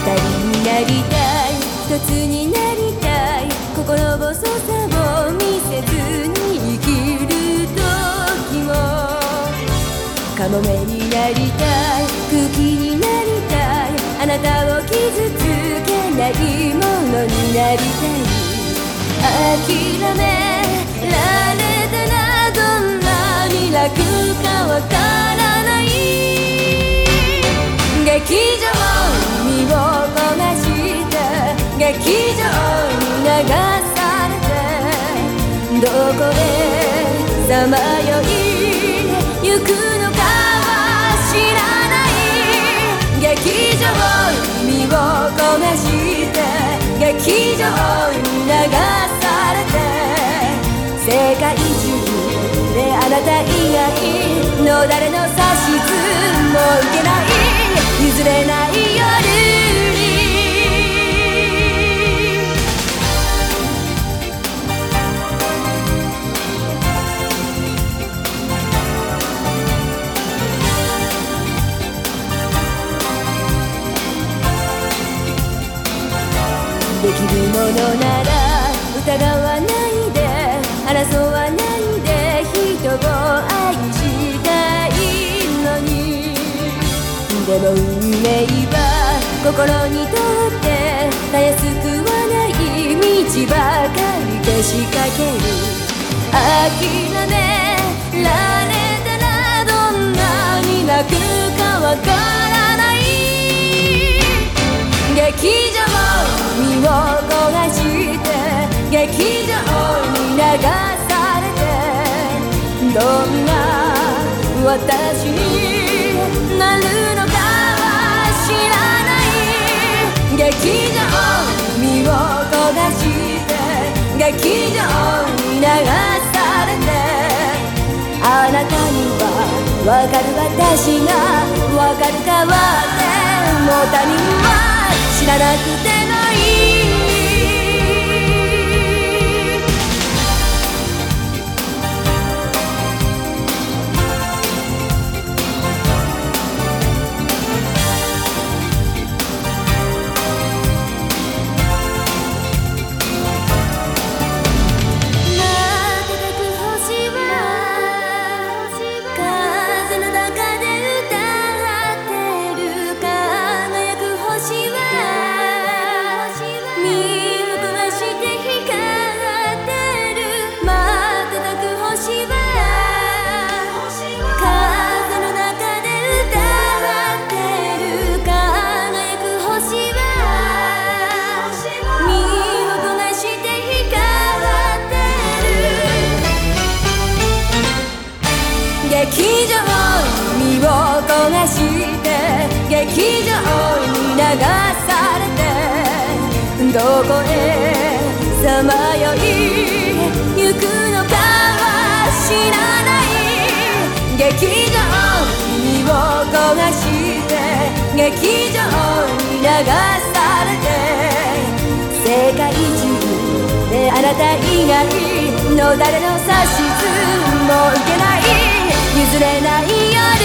人になりたい一つになりたい。心細さを見せずに生きる時も。カモメになりたい空気になりたい。あなたを傷つけないものになりたい。諦めさまよいゆくのかは知らない。劇場身を焦がして劇場に流されて。世界中であなた以外の誰の指図も受けない。譲れない。できるものなら疑わないで争わないで人を愛したいのに。でも運命は心にとってたやすくはない道ばかりで仕掛ける。諦められんな私になるのかは知らない劇場身を焦がして劇場に流されてあなたにはわかる私がわかるかはっても他人は知らなくても劇場に流されてどこへさまよい行くのかは知らない。劇場に身を焦がして劇場に流されて世界中であなた以外の誰の指図も受けない。譲れないよ